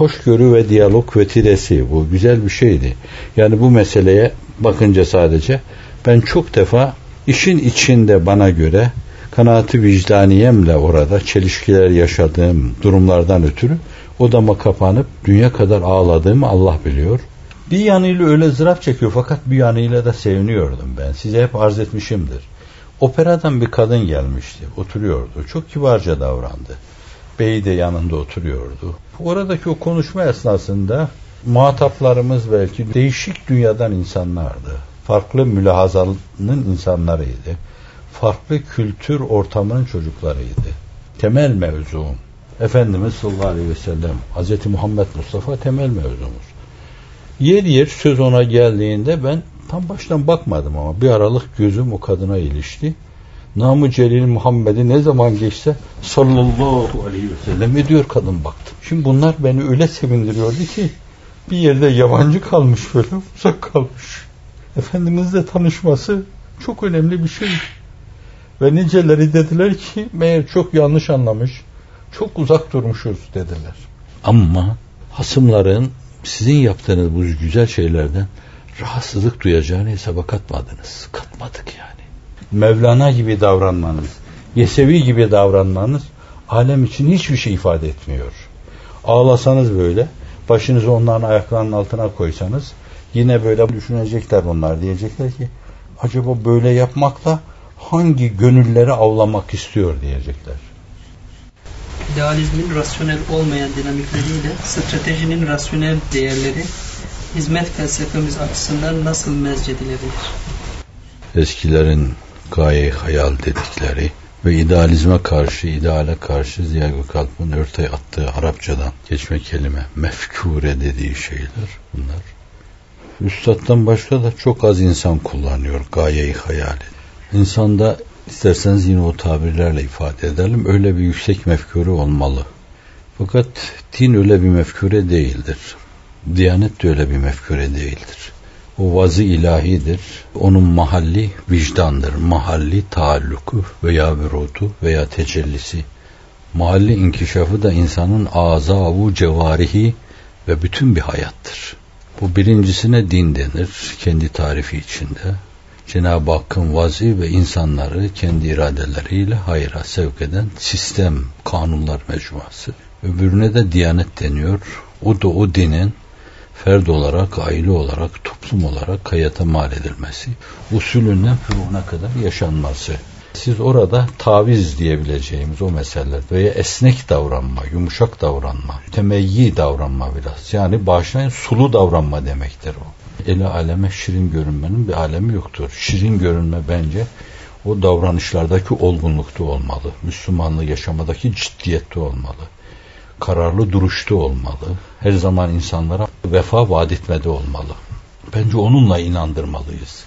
hoşgörü ve diyalog vetiresi bu güzel bir şeydi. Yani bu meseleye bakınca sadece ben çok defa işin içinde bana göre kanaati vicdaniyemle orada çelişkiler yaşadığım durumlardan ötürü odama kapanıp dünya kadar ağladığımı Allah biliyor. Bir yanıyla öyle zırap çekiyor fakat bir yanıyla da seviniyordum ben. Size hep arz etmişimdir. Operadan bir kadın gelmişti. Oturuyordu. Çok kibarca davrandı. Bey de yanında oturuyordu. Oradaki o konuşma esnasında muhataplarımız belki değişik dünyadan insanlardı. Farklı mülahazanın insanlarıydı. Farklı kültür ortamının çocuklarıydı. Temel mevzum Efendimiz sallallahu aleyhi ve sellem Hz. Muhammed Mustafa temel mevzumuz. Yer yer söz ona geldiğinde ben tam baştan bakmadım ama bir aralık gözüm o kadına ilişti. Namı Celil Muhammed'i ne zaman geçse sallallahu aleyhi ve sellem diyor kadın baktım. Şimdi bunlar beni öyle sevindiriyordu ki bir yerde yabancı kalmış böyle uzak kalmış. Efendimizle tanışması çok önemli bir şey. Ve niceleri dediler ki meğer çok yanlış anlamış, çok uzak durmuşuz dediler. Ama hasımların sizin yaptığınız bu güzel şeylerden rahatsızlık duyacağını hesaba katmadınız. Katmadık yani. Mevlana gibi davranmanız, Yesevi gibi davranmanız alem için hiçbir şey ifade etmiyor. Ağlasanız böyle, başınızı onların ayaklarının altına koysanız yine böyle düşünecekler onlar. Diyecekler ki acaba böyle yapmakla hangi gönülleri avlamak istiyor diyecekler. İdealizmin rasyonel olmayan dinamikleriyle stratejinin rasyonel değerleri hizmet felsefemiz açısından nasıl mezcedilebilir? Eskilerin gaye hayal dedikleri ve idealizme karşı, ideale karşı Ziya Gökalp'ın örteye attığı Arapçadan geçme kelime, mefkure dediği şeyler bunlar. Üstad'dan başka da çok az insan kullanıyor gayeyi hayali. İnsanda isterseniz yine o tabirlerle ifade edelim. Öyle bir yüksek mefkure olmalı. Fakat din öyle bir mefkure değildir. Diyanet de öyle bir mefkure değildir. O vazı ilahidir. Onun mahalli vicdandır. Mahalli taalluku veya vurudu veya tecellisi. Mahalli inkişafı da insanın azavu cevarihi ve bütün bir hayattır. Bu birincisine din denir kendi tarifi içinde. Cenab-ı Hakk'ın vazi ve insanları kendi iradeleriyle hayra sevk eden sistem, kanunlar mecmuası. Öbürüne de diyanet deniyor. O da o dinin ferd olarak, aile olarak, toplum olarak hayata mal edilmesi, usulünden furuğuna kadar yaşanması. Siz orada taviz diyebileceğimiz o meseleler veya esnek davranma, yumuşak davranma, temeyyi davranma biraz. Yani başlayın sulu davranma demektir o. Eli aleme şirin görünmenin bir alemi yoktur. Şirin görünme bence o davranışlardaki olgunlukta olmalı. Müslümanlığı yaşamadaki ciddiyette olmalı. Kararlı duruşta olmalı. Her zaman insanlara vefa vaat etmede olmalı. Bence onunla inandırmalıyız.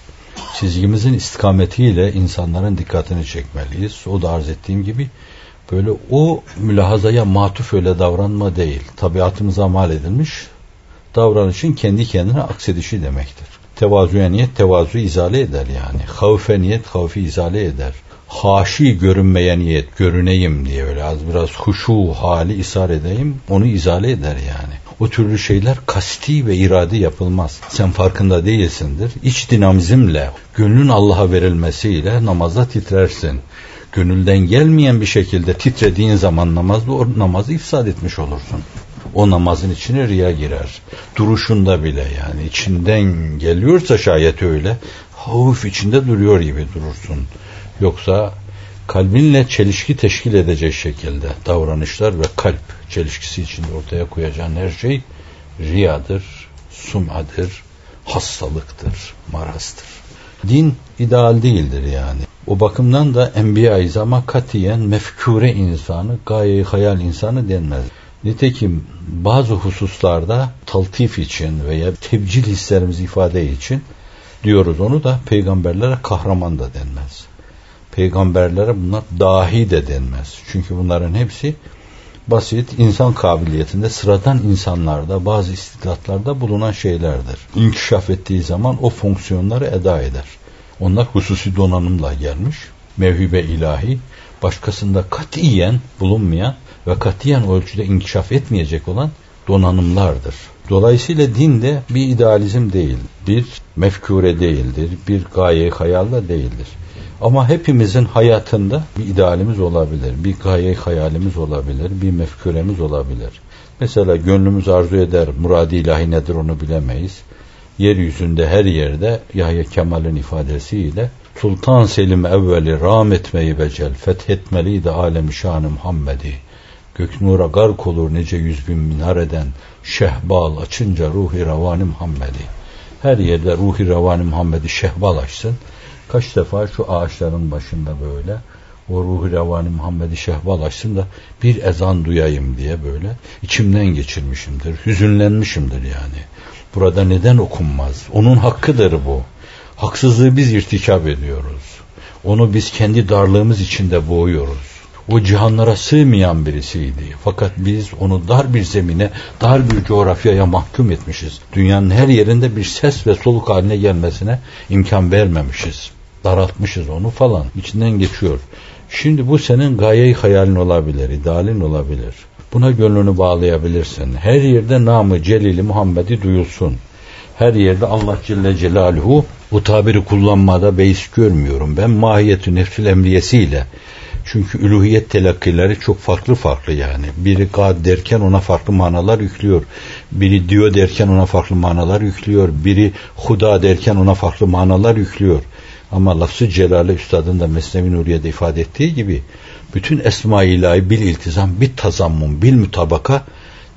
Çizgimizin istikametiyle insanların dikkatini çekmeliyiz. O da arz ettiğim gibi böyle o mülahazaya matuf öyle davranma değil. Tabiatımıza mal edilmiş davranışın kendi kendine aksedişi demektir. Tevazuya niyet tevazu izale eder yani. Havfe niyet havfi izale eder. Haşi görünmeye niyet görüneyim diye öyle az biraz huşu hali isar edeyim onu izale eder yani. O türlü şeyler kasti ve iradi yapılmaz. Sen farkında değilsindir. İç dinamizmle, gönlün Allah'a verilmesiyle namazda titrersin. Gönülden gelmeyen bir şekilde titrediğin zaman namazda o namazı ifsad etmiş olursun o namazın içine riya girer. Duruşunda bile yani içinden geliyorsa şayet öyle havuf içinde duruyor gibi durursun. Yoksa kalbinle çelişki teşkil edecek şekilde davranışlar ve kalp çelişkisi içinde ortaya koyacağın her şey riyadır, sumadır, hastalıktır, marazdır. Din ideal değildir yani. O bakımdan da Enbiya-i İzam'a katiyen mefkure insanı, gaye hayal insanı denmez. Nitekim bazı hususlarda taltif için veya tebcil hislerimizi ifade için diyoruz onu da peygamberlere kahraman da denmez. Peygamberlere bunlar dahi de denmez. Çünkü bunların hepsi basit insan kabiliyetinde sıradan insanlarda bazı istidatlarda bulunan şeylerdir. İnkişaf ettiği zaman o fonksiyonları eda eder. Onlar hususi donanımla gelmiş. Mevhibe ilahi başkasında katiyen bulunmayan ve katiyen ölçüde inkişaf etmeyecek olan donanımlardır. Dolayısıyla din de bir idealizm değil, bir mefkure değildir, bir gaye hayalla değildir. Ama hepimizin hayatında bir idealimiz olabilir, bir gaye hayalimiz olabilir, bir mefkuremiz olabilir. Mesela gönlümüz arzu eder, muradi ilahi nedir onu bilemeyiz. Yeryüzünde her yerde Yahya Kemal'in ifadesiyle Sultan Selim evveli rahmetmeyi becel, fethetmeliydi alemi şanı Muhammed'i. Göknura gark olur nice yüz bin minareden, şehbal açınca ruhi ravani Muhammed'i. Her yerde ruhi ravani Muhammed'i şehbal açsın. Kaç defa şu ağaçların başında böyle o ruhi ravani Muhammed'i şehbal açsın da bir ezan duyayım diye böyle içimden geçirmişimdir. Hüzünlenmişimdir yani. Burada neden okunmaz? Onun hakkıdır bu. Haksızlığı biz irtikap ediyoruz. Onu biz kendi darlığımız içinde boğuyoruz. O cihanlara sığmayan birisiydi. Fakat biz onu dar bir zemine, dar bir coğrafyaya mahkum etmişiz. Dünyanın her yerinde bir ses ve soluk haline gelmesine imkan vermemişiz. Daraltmışız onu falan. İçinden geçiyor. Şimdi bu senin gaye hayalin olabilir, idealin olabilir. Buna gönlünü bağlayabilirsin. Her yerde namı Celili Muhammed'i duyulsun. Her yerde Allah Celle Celaluhu bu tabiri kullanmada beis görmüyorum. Ben mahiyeti nefsül emriyesiyle çünkü üluhiyet telakkileri çok farklı farklı yani. Biri gad derken ona farklı manalar yüklüyor. Biri diyor derken ona farklı manalar yüklüyor. Biri huda derken ona farklı manalar yüklüyor. Ama lafzı celale üstadın da Mesnevi Nuriye'de ifade ettiği gibi bütün esma ilahi bil iltizam, bil tazammun, bil mutabaka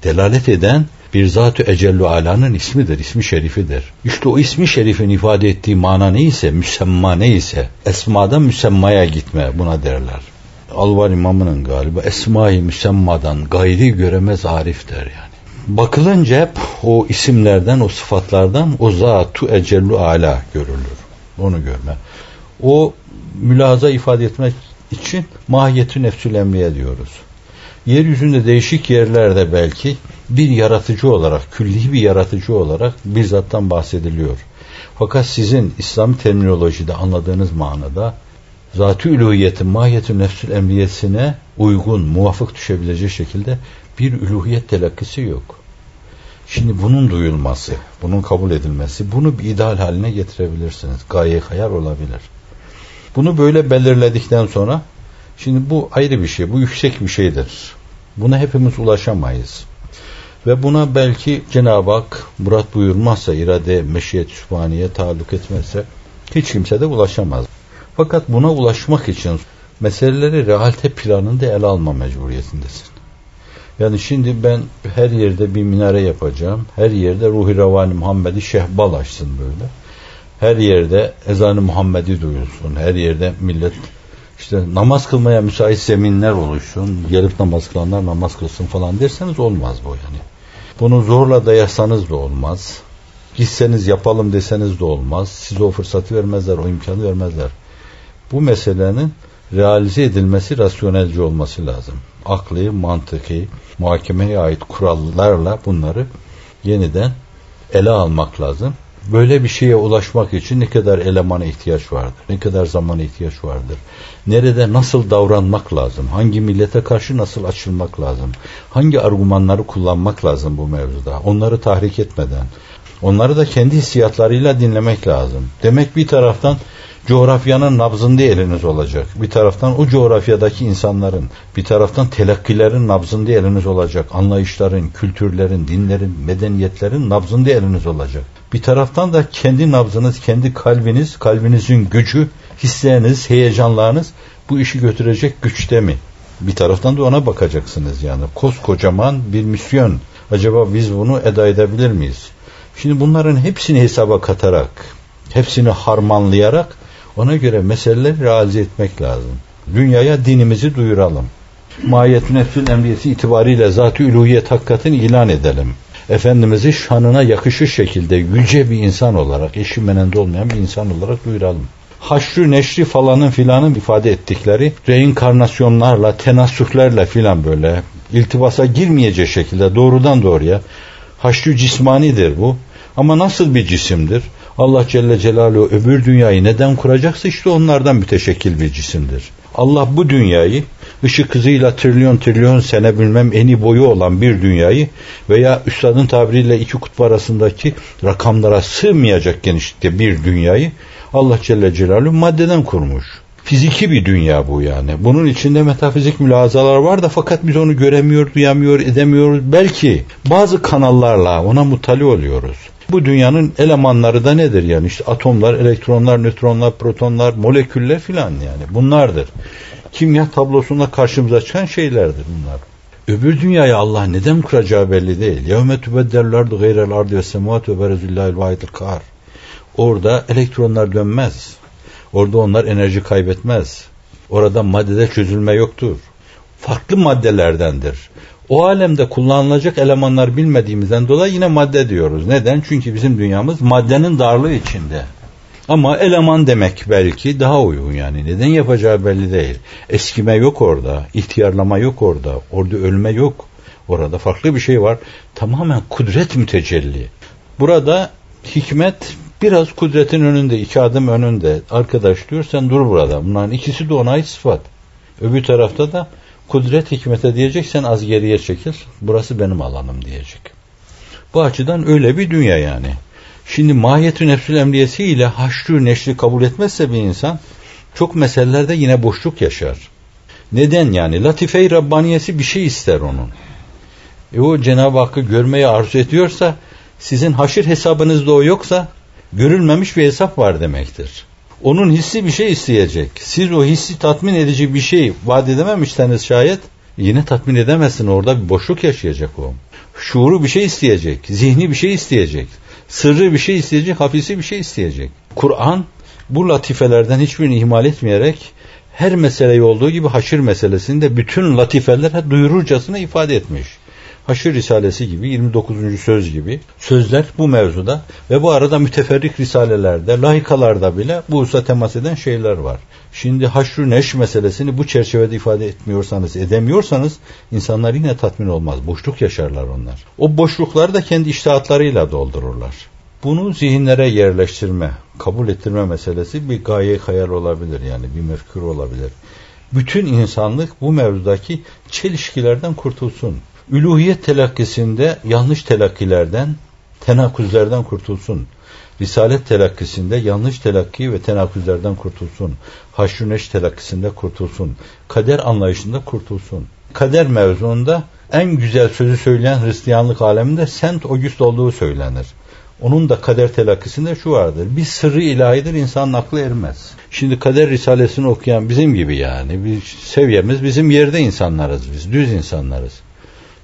delalet eden bir zat-ı ecellu alanın ismidir, ismi şerifidir. İşte o ismi şerifin ifade ettiği mana neyse, müsemma neyse, esmadan müsemmaya gitme buna derler. Alvar imamının galiba esma-i müsemmadan gayri göremez arif der yani. Bakılınca hep o isimlerden, o sıfatlardan o zat-ı ecellu ala görülür. Onu görme. O mülaza ifade etmek için mahiyeti nefsül emriye diyoruz. Yeryüzünde değişik yerlerde belki bir yaratıcı olarak, külli bir yaratıcı olarak bir zattan bahsediliyor. Fakat sizin İslam terminolojide anladığınız manada zat-ı üluhiyetin mahiyeti nefsül emriyesine uygun, muvafık düşebilecek şekilde bir üluhiyet telakkisi yok. Şimdi bunun duyulması, bunun kabul edilmesi, bunu bir ideal haline getirebilirsiniz. Gaye hayal olabilir. Bunu böyle belirledikten sonra şimdi bu ayrı bir şey, bu yüksek bir şeydir. Buna hepimiz ulaşamayız. Ve buna belki Cenab-ı Hak murat buyurmazsa, irade, meşiyet, sübhaniye taalluk etmezse hiç kimse de ulaşamaz. Fakat buna ulaşmak için meseleleri realite planında ele alma mecburiyetindesin. Yani şimdi ben her yerde bir minare yapacağım. Her yerde Ruhi Ravani Muhammed'i şehbal açsın böyle. Her yerde ezanı Muhammed'i duyulsun. Her yerde millet işte namaz kılmaya müsait zeminler oluşsun. Gelip namaz kılanlar namaz kılsın falan derseniz olmaz bu yani. Bunu zorla dayasanız da olmaz. Gitseniz yapalım deseniz de olmaz. Size o fırsatı vermezler, o imkanı vermezler. Bu meselenin realize edilmesi rasyonelce olması lazım. Akli, mantıki, muhakemeye ait kurallarla bunları yeniden ele almak lazım. Böyle bir şeye ulaşmak için ne kadar elemana ihtiyaç vardır, ne kadar zamana ihtiyaç vardır. Nerede nasıl davranmak lazım, hangi millete karşı nasıl açılmak lazım, hangi argümanları kullanmak lazım bu mevzuda. Onları tahrik etmeden, onları da kendi hissiyatlarıyla dinlemek lazım. Demek bir taraftan coğrafyanın nabzında eliniz olacak. Bir taraftan o coğrafyadaki insanların, bir taraftan telakkilerin nabzında eliniz olacak. Anlayışların, kültürlerin, dinlerin, medeniyetlerin nabzında eliniz olacak. Bir taraftan da kendi nabzınız, kendi kalbiniz, kalbinizin gücü, hisleriniz, heyecanlarınız bu işi götürecek güçte mi? Bir taraftan da ona bakacaksınız yani. Koskocaman bir misyon. Acaba biz bunu eda edebilir miyiz? Şimdi bunların hepsini hesaba katarak, hepsini harmanlayarak ona göre meseleleri realize etmek lazım. Dünyaya dinimizi duyuralım. Mahiyet nefsül emriyesi itibariyle zat-ı üluhiyet hakikatini ilan edelim. Efendimiz'i şanına yakışır şekilde yüce bir insan olarak, eşi menende olmayan bir insan olarak duyuralım. Haşrı neşri falanın filanın ifade ettikleri reinkarnasyonlarla, tenasühlerle filan böyle iltibasa girmeyecek şekilde doğrudan doğruya haşrı cismanidir bu. Ama nasıl bir cisimdir? Allah Celle Celaluhu öbür dünyayı neden kuracaksa işte onlardan müteşekkil bir cisimdir. Allah bu dünyayı ışık hızıyla trilyon trilyon sene bilmem eni boyu olan bir dünyayı veya üstadın tabiriyle iki kutbu arasındaki rakamlara sığmayacak genişlikte bir dünyayı Allah Celle Celaluhu maddeden kurmuş. Fiziki bir dünya bu yani. Bunun içinde metafizik mülazalar var da fakat biz onu göremiyor, duyamıyor, edemiyoruz. Belki bazı kanallarla ona mutali oluyoruz. Bu dünyanın elemanları da nedir yani işte atomlar, elektronlar, nötronlar, protonlar, moleküller filan yani bunlardır. Kimya tablosunda karşımıza çıkan şeylerdir bunlar. Öbür dünyayı Allah neden kuracağı belli değil. Yevme tübedderlerdu gayrel ardı ve semuat ve berezillahil vahidil kar. Orada elektronlar dönmez. Orada onlar enerji kaybetmez. Orada maddede çözülme yoktur. Farklı maddelerdendir. O alemde kullanılacak elemanlar bilmediğimizden dolayı yine madde diyoruz. Neden? Çünkü bizim dünyamız maddenin darlığı içinde. Ama eleman demek belki daha uygun yani. Neden yapacağı belli değil. Eskime yok orada, ihtiyarlama yok orada, orada ölme yok. Orada farklı bir şey var. Tamamen kudret mütecelli. Burada hikmet biraz kudretin önünde, iki adım önünde. Arkadaş diyor sen dur burada. Bunların ikisi de onay sıfat. Öbür tarafta da kudret hikmete diyecek sen az geriye çekil. Burası benim alanım diyecek. Bu açıdan öyle bir dünya yani. Şimdi mahiyetü nefsül emriyesi ile haşrü neşri kabul etmezse bir insan çok meselelerde yine boşluk yaşar. Neden yani? Latife-i Rabbaniyesi bir şey ister onun. E o Cenab-ı Hakk'ı görmeyi arzu ediyorsa sizin haşir hesabınızda o yoksa görülmemiş bir hesap var demektir. Onun hissi bir şey isteyecek. Siz o hissi tatmin edici bir şey vaat edememişseniz şayet yine tatmin edemezsin. Orada bir boşluk yaşayacak o. Şuuru bir şey isteyecek. Zihni bir şey isteyecek. Sırrı bir şey isteyecek. Hafisi bir şey isteyecek. Kur'an bu latifelerden hiçbirini ihmal etmeyerek her meseleyi olduğu gibi haşir meselesini de bütün latifeler duyururcasına ifade etmiş. Haşir Risalesi gibi 29. söz gibi sözler bu mevzuda ve bu arada müteferrik risalelerde, layıkalarda bile bu hususa temas eden şeyler var. Şimdi haşr neş meselesini bu çerçevede ifade etmiyorsanız, edemiyorsanız insanlar yine tatmin olmaz. Boşluk yaşarlar onlar. O boşlukları da kendi iştahatlarıyla doldururlar. Bunu zihinlere yerleştirme, kabul ettirme meselesi bir gaye hayal olabilir yani bir mefkür olabilir. Bütün insanlık bu mevzudaki çelişkilerden kurtulsun üluhiyet telakkisinde yanlış telakkilerden, tenakuzlerden kurtulsun. Risalet telakkisinde yanlış telakki ve tenakuzlerden kurtulsun. Haşruneş telakkisinde kurtulsun. Kader anlayışında kurtulsun. Kader mevzuunda en güzel sözü söyleyen Hristiyanlık aleminde Sent August olduğu söylenir. Onun da kader telakkisinde şu vardır. Bir sırrı ilahidir insanın aklı ermez. Şimdi kader risalesini okuyan bizim gibi yani. Bir seviyemiz bizim yerde insanlarız biz. Düz insanlarız.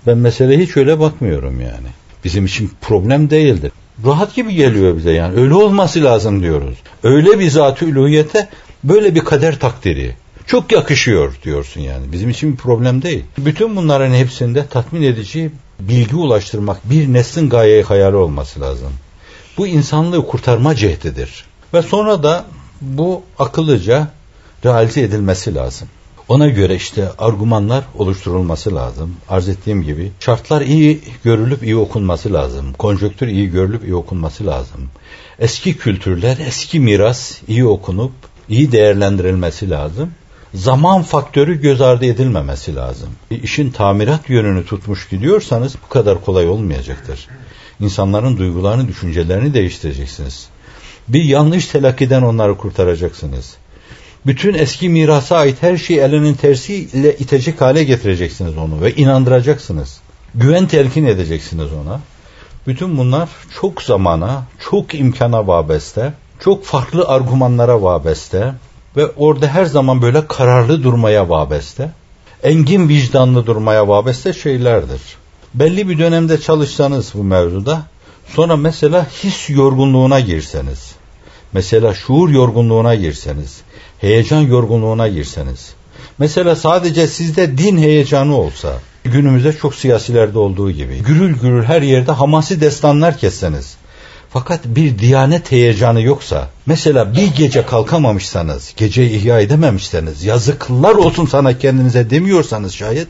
Ben meseleye hiç öyle bakmıyorum yani. Bizim için problem değildir. Rahat gibi geliyor bize yani. Öyle olması lazım diyoruz. Öyle bir zat-ı üluhiyete böyle bir kader takdiri. Çok yakışıyor diyorsun yani. Bizim için bir problem değil. Bütün bunların hepsinde tatmin edici bilgi ulaştırmak bir neslin gaye hayali olması lazım. Bu insanlığı kurtarma cehdidir. Ve sonra da bu akıllıca realize edilmesi lazım. Ona göre işte argümanlar oluşturulması lazım. Arz ettiğim gibi şartlar iyi görülüp iyi okunması lazım. Konjöktür iyi görülüp iyi okunması lazım. Eski kültürler, eski miras iyi okunup iyi değerlendirilmesi lazım. Zaman faktörü göz ardı edilmemesi lazım. İşin tamirat yönünü tutmuş gidiyorsanız bu kadar kolay olmayacaktır. İnsanların duygularını, düşüncelerini değiştireceksiniz. Bir yanlış telakkiden onları kurtaracaksınız bütün eski mirasa ait her şeyi elinin tersiyle itecek hale getireceksiniz onu ve inandıracaksınız. Güven telkin edeceksiniz ona. Bütün bunlar çok zamana, çok imkana vabeste, çok farklı argümanlara vabeste ve orada her zaman böyle kararlı durmaya vabeste, engin vicdanlı durmaya vabeste şeylerdir. Belli bir dönemde çalışsanız bu mevzuda, sonra mesela his yorgunluğuna girseniz, mesela şuur yorgunluğuna girseniz, heyecan yorgunluğuna girseniz. Mesela sadece sizde din heyecanı olsa, günümüzde çok siyasilerde olduğu gibi, gürül gürül her yerde hamasi destanlar kesseniz, fakat bir diyanet heyecanı yoksa, mesela bir gece kalkamamışsanız, geceyi ihya edememişseniz, yazıklar olsun sana kendinize demiyorsanız şayet,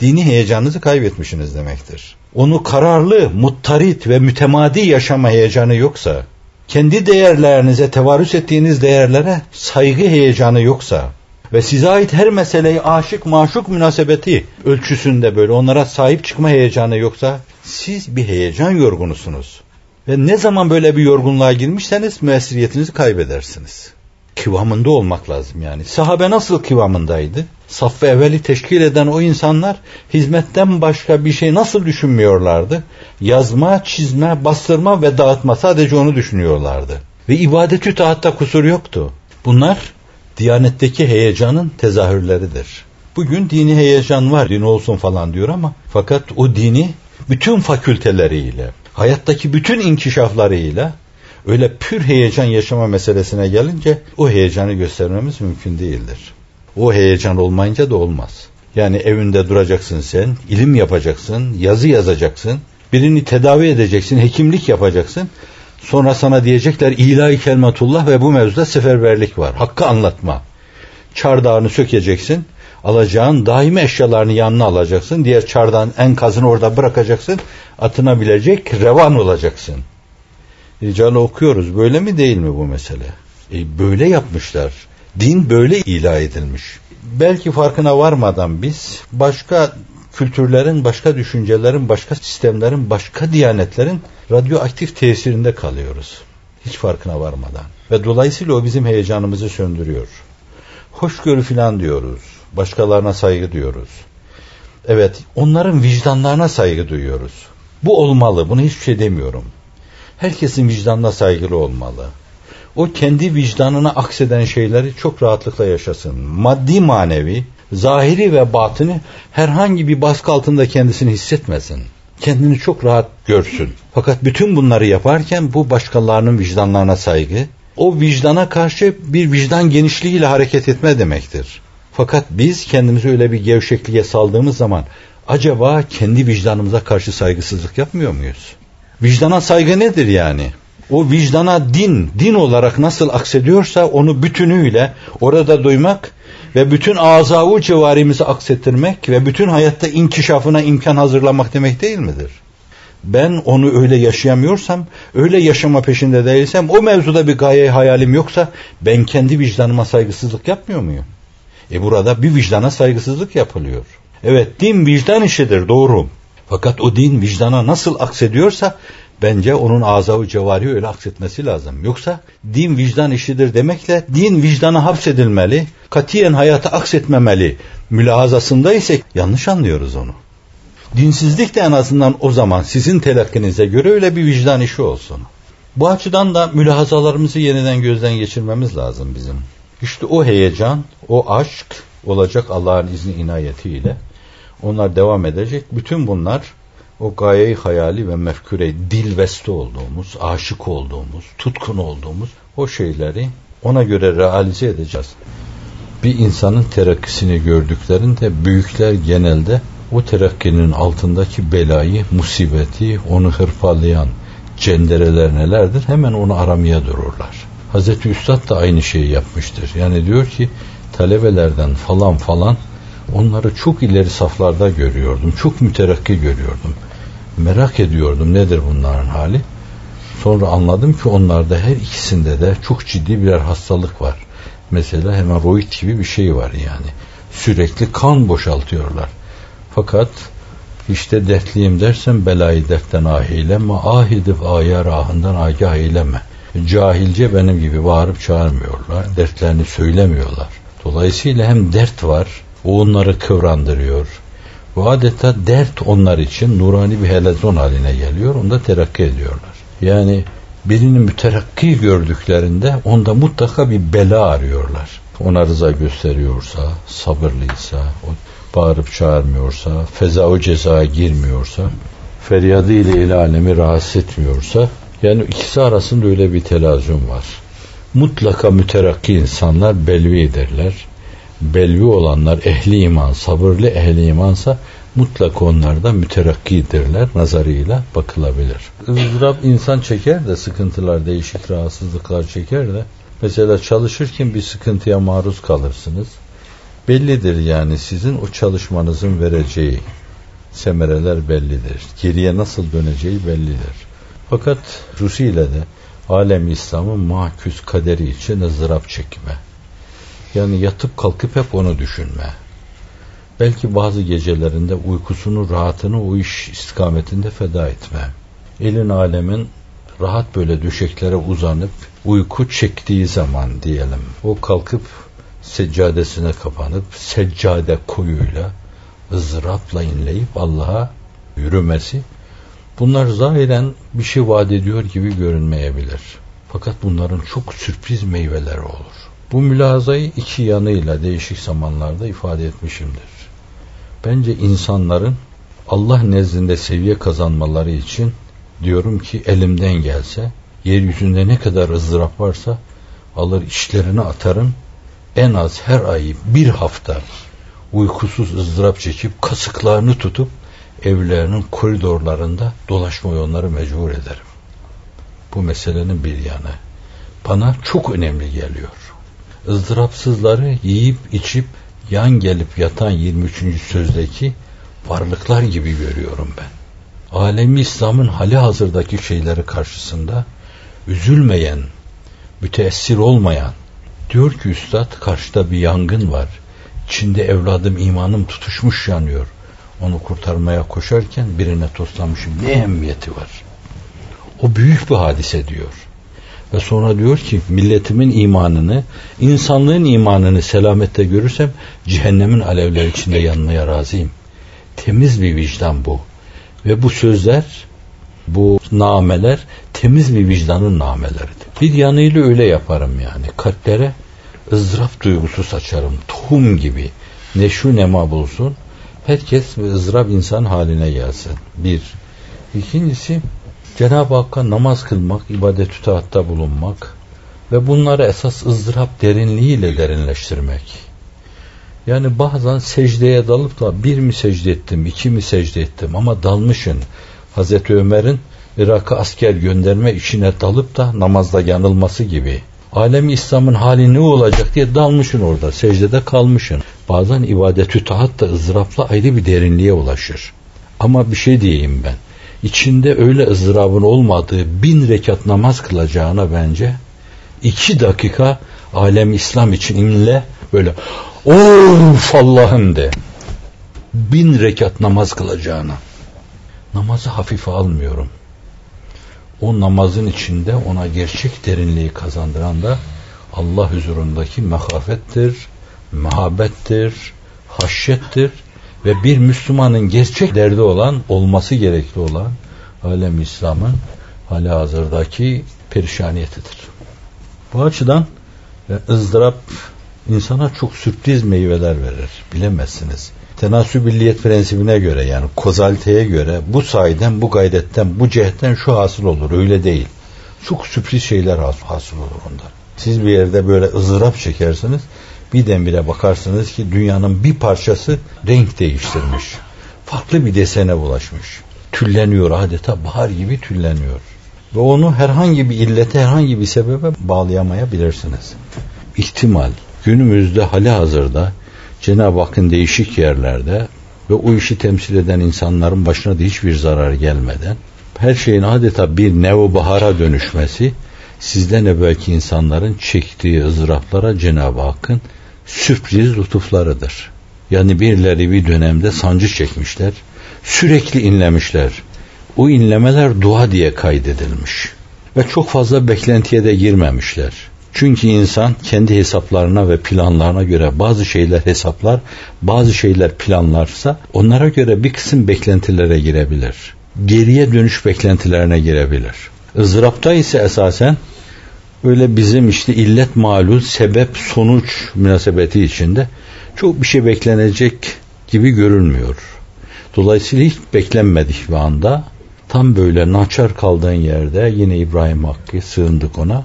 dini heyecanınızı kaybetmişsiniz demektir. Onu kararlı, muttarit ve mütemadi yaşama heyecanı yoksa, kendi değerlerinize tevarüs ettiğiniz değerlere saygı heyecanı yoksa, Ve size ait her meseleyi aşık maşuk münasebeti ölçüsünde böyle onlara sahip çıkma heyecanı yoksa siz bir heyecan yorgunusunuz. Ve ne zaman böyle bir yorgunluğa girmişseniz müessiriyetinizi kaybedersiniz. Kıvamında olmak lazım yani. Sahabe nasıl kıvamındaydı? Saffı evveli teşkil eden o insanlar hizmetten başka bir şey nasıl düşünmüyorlardı? Yazma, çizme, bastırma ve dağıtma sadece onu düşünüyorlardı. Ve ibadetü taatta kusur yoktu. Bunlar Diyanetteki heyecanın tezahürleridir. Bugün dini heyecan var, din olsun falan diyor ama fakat o dini bütün fakülteleriyle, hayattaki bütün inkişaflarıyla öyle pür heyecan yaşama meselesine gelince o heyecanı göstermemiz mümkün değildir. O heyecan olmayınca da olmaz. Yani evinde duracaksın sen, ilim yapacaksın, yazı yazacaksın, birini tedavi edeceksin, hekimlik yapacaksın. Sonra sana diyecekler ilahi kelmetullah ve bu mevzuda seferberlik var. Hakkı anlatma. Çardağını sökeceksin. Alacağın daimi eşyalarını yanına alacaksın. Diğer çardağın enkazını orada bırakacaksın. Atına bilecek revan olacaksın. Ricalı okuyoruz. Böyle mi değil mi bu mesele? E, böyle yapmışlar. Din böyle ilah edilmiş. Belki farkına varmadan biz başka kültürlerin, başka düşüncelerin, başka sistemlerin, başka diyanetlerin radyoaktif tesirinde kalıyoruz. Hiç farkına varmadan. Ve dolayısıyla o bizim heyecanımızı söndürüyor. Hoşgörü filan diyoruz. Başkalarına saygı diyoruz. Evet, onların vicdanlarına saygı duyuyoruz. Bu olmalı, bunu hiçbir şey demiyorum. Herkesin vicdanına saygılı olmalı. O kendi vicdanına akseden şeyleri çok rahatlıkla yaşasın. Maddi manevi, zahiri ve batını herhangi bir baskı altında kendisini hissetmesin. Kendini çok rahat görsün. Fakat bütün bunları yaparken bu başkalarının vicdanlarına saygı, o vicdana karşı bir vicdan genişliğiyle hareket etme demektir. Fakat biz kendimizi öyle bir gevşekliğe saldığımız zaman acaba kendi vicdanımıza karşı saygısızlık yapmıyor muyuz? Vicdana saygı nedir yani? O vicdana din, din olarak nasıl aksediyorsa onu bütünüyle orada duymak ve bütün azavu civarimizi aksettirmek ve bütün hayatta inkişafına imkan hazırlamak demek değil midir? Ben onu öyle yaşayamıyorsam, öyle yaşama peşinde değilsem, o mevzuda bir gaye hayalim yoksa ben kendi vicdanıma saygısızlık yapmıyor muyum? E burada bir vicdana saygısızlık yapılıyor. Evet din vicdan işidir doğru. Fakat o din vicdana nasıl aksediyorsa Bence onun azavı cevari öyle aksetmesi lazım. Yoksa din vicdan işidir demekle din vicdana hapsedilmeli, katiyen hayata aksetmemeli mülahazasında ise yanlış anlıyoruz onu. Dinsizlik de en azından o zaman sizin telakkinize göre öyle bir vicdan işi olsun. Bu açıdan da mülahazalarımızı yeniden gözden geçirmemiz lazım bizim. İşte o heyecan, o aşk olacak Allah'ın izni inayetiyle. Onlar devam edecek. Bütün bunlar o gayeyi hayali ve mefkure dilveste olduğumuz, aşık olduğumuz, tutkun olduğumuz o şeyleri ona göre realize edeceğiz. Bir insanın terakkisini gördüklerinde büyükler genelde o terakkinin altındaki belayı, musibeti, onu hırpalayan cendereler nelerdir? Hemen onu aramaya dururlar. Hazreti Üstad da aynı şeyi yapmıştır. Yani diyor ki talebelerden falan falan onları çok ileri saflarda görüyordum. Çok müterakki görüyordum. Merak ediyordum nedir bunların hali. Sonra anladım ki onlarda her ikisinde de çok ciddi birer hastalık var. Mesela hemoroid gibi bir şey var yani. Sürekli kan boşaltıyorlar. Fakat işte dertliyim dersen belayı dertten ah eyleme, ah edip ayar ahından agah eyleme. Cahilce benim gibi bağırıp çağırmıyorlar, dertlerini söylemiyorlar. Dolayısıyla hem dert var, onları kıvrandırıyor, bu adeta dert onlar için nurani bir helezon haline geliyor. Onda terakki ediyorlar. Yani birini müterakki gördüklerinde onda mutlaka bir bela arıyorlar. Ona rıza gösteriyorsa, sabırlıysa, o bağırıp çağırmıyorsa, feza o cezaya girmiyorsa, feryadı ile il alemi rahatsız etmiyorsa, yani ikisi arasında öyle bir telazüm var. Mutlaka müterakki insanlar belvi ederler belvi olanlar ehli iman, sabırlı ehli imansa mutlak onlar da müterakkidirler nazarıyla bakılabilir. ızdırap insan çeker de sıkıntılar, değişik rahatsızlıklar çeker de mesela çalışırken bir sıkıntıya maruz kalırsınız. Bellidir yani sizin o çalışmanızın vereceği semereler bellidir. Geriye nasıl döneceği bellidir. Fakat Rusi ile de alem İslam'ın mahkûs kaderi için ızdırap çekme Yani yatıp kalkıp hep onu düşünme. Belki bazı gecelerinde uykusunu, rahatını o iş istikametinde feda etme. Elin alemin rahat böyle döşeklere uzanıp uyku çektiği zaman diyelim. O kalkıp seccadesine kapanıp seccade koyuyla ızdırapla inleyip Allah'a yürümesi bunlar zahiren bir şey vaat ediyor gibi görünmeyebilir. Fakat bunların çok sürpriz meyveleri olur. Bu mülazayı iki yanıyla değişik zamanlarda ifade etmişimdir. Bence insanların Allah nezdinde seviye kazanmaları için diyorum ki elimden gelse yeryüzünde ne kadar ızdırap varsa alır işlerini atarım en az her ay bir hafta uykusuz ızdırap çekip kasıklarını tutup evlerinin koridorlarında dolaşmayı onları mecbur ederim. Bu meselenin bir yanı. Bana çok önemli geliyor. Izdırapsızları yiyip içip yan gelip yatan 23. sözdeki varlıklar gibi görüyorum ben. Alemi İslam'ın hali hazırdaki şeyleri karşısında üzülmeyen, müteessir olmayan, diyor ki üstad karşıda bir yangın var. İçinde evladım imanım tutuşmuş yanıyor. Onu kurtarmaya koşarken birine toslamışım. Ne ehemmiyeti var? O büyük bir hadise diyor. Ve sonra diyor ki milletimin imanını, insanlığın imanını selamette görürsem cehennemin alevleri içinde yanmaya razıyım. Temiz bir vicdan bu. Ve bu sözler, bu nameler temiz bir vicdanın nameleridir. Bir yanıyla öyle yaparım yani. Kalplere ızdırap duygusu saçarım. Tohum gibi. Ne şu nema bulsun. Herkes ızdırap insan haline gelsin. Bir. İkincisi Cenab-ı Hakk'a namaz kılmak, ibadet-ü bulunmak ve bunları esas ızdırap derinliğiyle derinleştirmek. Yani bazen secdeye dalıp da bir mi secde ettim, iki mi secde ettim ama dalmışın. Hazreti Ömer'in Irak'a asker gönderme işine dalıp da namazda yanılması gibi. Alemi İslam'ın hali ne olacak diye dalmışın orada, secdede kalmışın. Bazen ibadetü taat da ızdırapla ayrı bir derinliğe ulaşır. Ama bir şey diyeyim ben içinde öyle ızdırabın olmadığı bin rekat namaz kılacağına bence iki dakika alem İslam için inle böyle of Allah'ım de bin rekat namaz kılacağına. Namazı hafife almıyorum. O namazın içinde ona gerçek derinliği kazandıran da Allah huzurundaki mehafettir, muhabbettir, haşyettir ve bir Müslümanın gerçek derdi olan, olması gerekli olan alem İslam'ın hali hazırdaki perişaniyetidir. Bu açıdan e, ızdırap insana çok sürpriz meyveler verir. Bilemezsiniz. Tenasübilliyet prensibine göre yani kozaliteye göre bu sayeden, bu gayretten, bu cihetten şu hasıl olur. Öyle değil. Çok sürpriz şeyler hasıl olur ondan. Siz bir yerde böyle ızdırap çekersiniz birdenbire bakarsınız ki dünyanın bir parçası renk değiştirmiş. Farklı bir desene ulaşmış. Tülleniyor adeta bahar gibi tülleniyor. Ve onu herhangi bir illete, herhangi bir sebebe bağlayamayabilirsiniz. İhtimal günümüzde hali hazırda Cenab-ı Hakk'ın değişik yerlerde ve o işi temsil eden insanların başına da hiçbir zarar gelmeden her şeyin adeta bir nev bahara dönüşmesi sizden evvelki insanların çektiği ızdıraplara Cenab-ı Hakk'ın sürpriz lütuflarıdır. Yani birileri bir dönemde sancı çekmişler, sürekli inlemişler. O inlemeler dua diye kaydedilmiş. Ve çok fazla beklentiye de girmemişler. Çünkü insan kendi hesaplarına ve planlarına göre bazı şeyler hesaplar, bazı şeyler planlarsa onlara göre bir kısım beklentilere girebilir. Geriye dönüş beklentilerine girebilir. Izdırapta ise esasen öyle bizim işte illet malul sebep sonuç münasebeti içinde çok bir şey beklenecek gibi görünmüyor. Dolayısıyla hiç beklenmedik bir anda tam böyle naçar kaldığın yerde yine İbrahim Hakkı sığındık ona.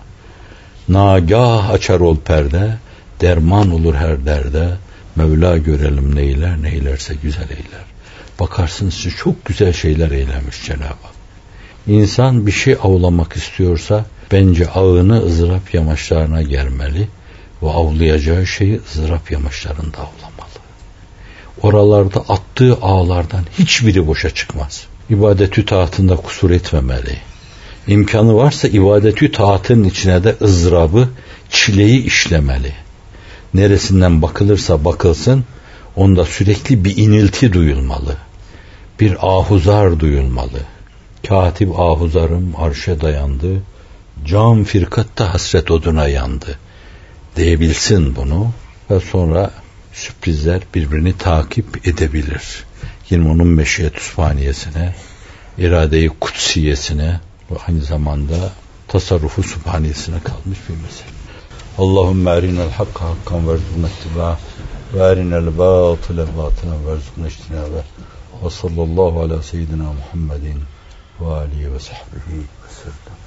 Nagah açar ol perde, derman olur her derde, Mevla görelim neyler, neylerse güzel eyler. Bakarsınız çok güzel şeyler eylemiş Cenab-ı Hak. İnsan bir şey avlamak istiyorsa bence ağını ızdırap yamaçlarına germeli ve avlayacağı şeyi ızdırap yamaçlarında avlamalı. Oralarda attığı ağlardan hiçbiri boşa çıkmaz. İbadetü taatında kusur etmemeli. İmkanı varsa ibadetü taatın içine de ızdırabı, çileyi işlemeli. neresinden bakılırsa bakılsın onda sürekli bir inilti duyulmalı. Bir ahuzar duyulmalı. Katip ahuzarım arşa dayandı. Cam firkatta hasret oduna yandı. Diyebilsin bunu ve sonra sürprizler birbirini takip edebilir. Yine onun meşiyet üsfaniyesine, irade-i kutsiyesine ve aynı zamanda tasarrufu subhaniyesine kalmış bir mesele. Allahümme erinel hakka hakkan verzukna ittiba ve erinel batıle batıla verzukna iştinaba ve sallallahu ala seyyidina Muhammedin ve alihi ve sahbihi ve sellem.